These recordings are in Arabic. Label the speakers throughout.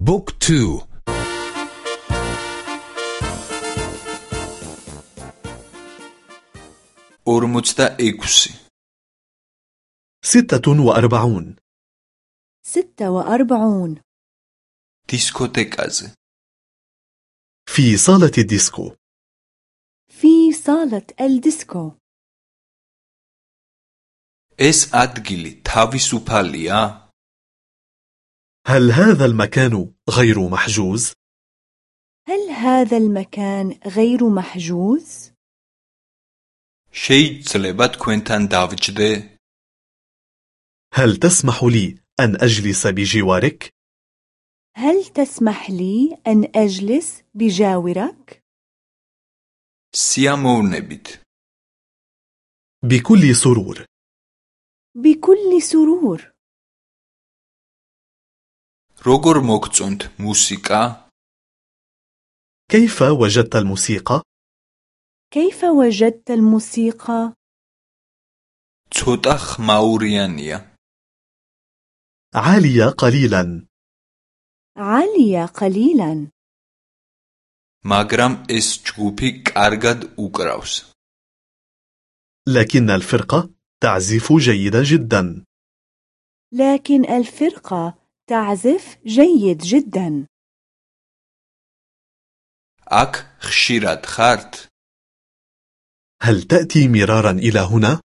Speaker 1: بوك تو.
Speaker 2: ორმოცდაექვსი.
Speaker 3: ستة وأربعون.
Speaker 4: ستة وأربعون.
Speaker 2: დისკოთეკაზე
Speaker 3: في صالة الديسكو.
Speaker 4: في صالة الديسكو.
Speaker 2: ეს ადგილი თავისუფალია?
Speaker 3: هل هذا المكان غير محجوز؟
Speaker 4: هل هذا المكان غير محجوز؟
Speaker 2: შეიძლება თქვენთან დავჯდე?
Speaker 3: هل تسمح لي أن أجلس بجوارك؟
Speaker 4: هل تسمح لي أن أجلس بجاورك؟
Speaker 2: სიამოვნებით.
Speaker 3: بكل سرور
Speaker 4: بكل سرور
Speaker 2: როგორ მოგწონთ მუსიკა?
Speaker 3: كيف وجدت الموسيقى؟
Speaker 4: كيف وجدت الموسيقى؟
Speaker 2: ცოტა ხმაურიანია.
Speaker 3: عالية قليلا
Speaker 4: عالية قليلا
Speaker 2: მაგრამ ეს ჯგუფი კარგად უკრავს.
Speaker 3: لكن الفرقة تعزف جيدا جدا
Speaker 4: لكن الفرقة تعزف جيد جدا.
Speaker 2: أك خشيرات خارت.
Speaker 3: هل تأتي مرارا إلى هنا؟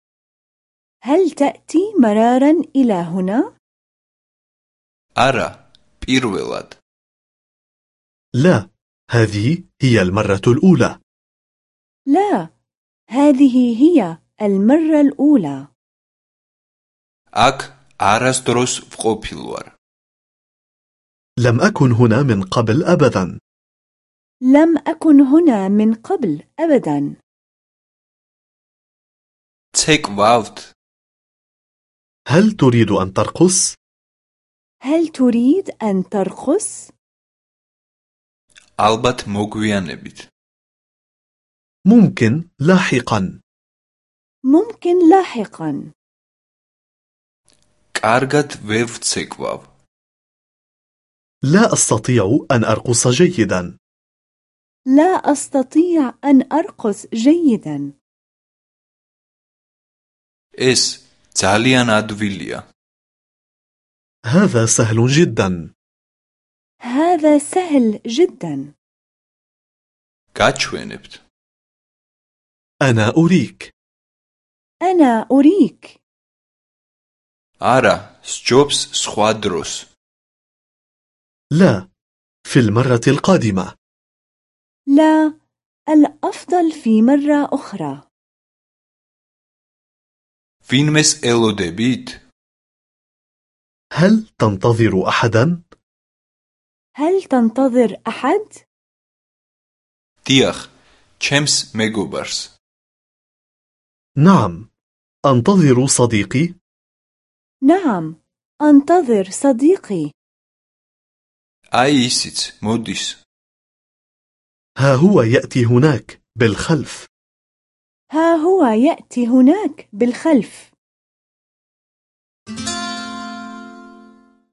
Speaker 4: هل تأتي مرارا إلى هنا؟
Speaker 2: أرى بيرويلات
Speaker 3: لا هذه هي المرة الأولى
Speaker 4: لا هذه هي المرة الأولى
Speaker 2: أك أرستروس فقوبيلوار
Speaker 3: لم أكن هنا من قبل أبدا
Speaker 4: لم أكن هنا من قبل أبدا
Speaker 2: ცეკვავთ?
Speaker 3: هل تريد أن ترقص؟
Speaker 4: هل تريد أن ترقص؟
Speaker 2: ალბათ მოგვიანებით.
Speaker 3: ممكن لاحقا
Speaker 4: ممكن لاحقا
Speaker 2: კარგად ვერ ვცეკვავ.
Speaker 3: لا أستطيع أن أرقص جيدا
Speaker 4: لا أستطيع أن أرقص جيدا
Speaker 2: ეს ძალიან ადვილია.
Speaker 3: هذا سهل جدا
Speaker 4: هذا سهل جدا
Speaker 2: გაჩვენებთ.
Speaker 3: أنا أريك
Speaker 4: أنا أريك
Speaker 2: არა, სჯობს სხვა დროს.
Speaker 3: لا في المرة القادمة.
Speaker 4: لا الأفضل في مرة أخرى.
Speaker 2: ვინმეს ელოდებით
Speaker 3: هل تنتظر أحدا؟
Speaker 4: هل تنتظر أحد؟
Speaker 2: დიახ ჩემს მეგობარს
Speaker 3: نعم أنتظر صديقي.
Speaker 4: نعم أنتظر صديقي.
Speaker 2: აი ისიც მოდის.
Speaker 3: ها هو يأتي هناك بالخلف.
Speaker 4: ها هو يأتي هناك بالخلف.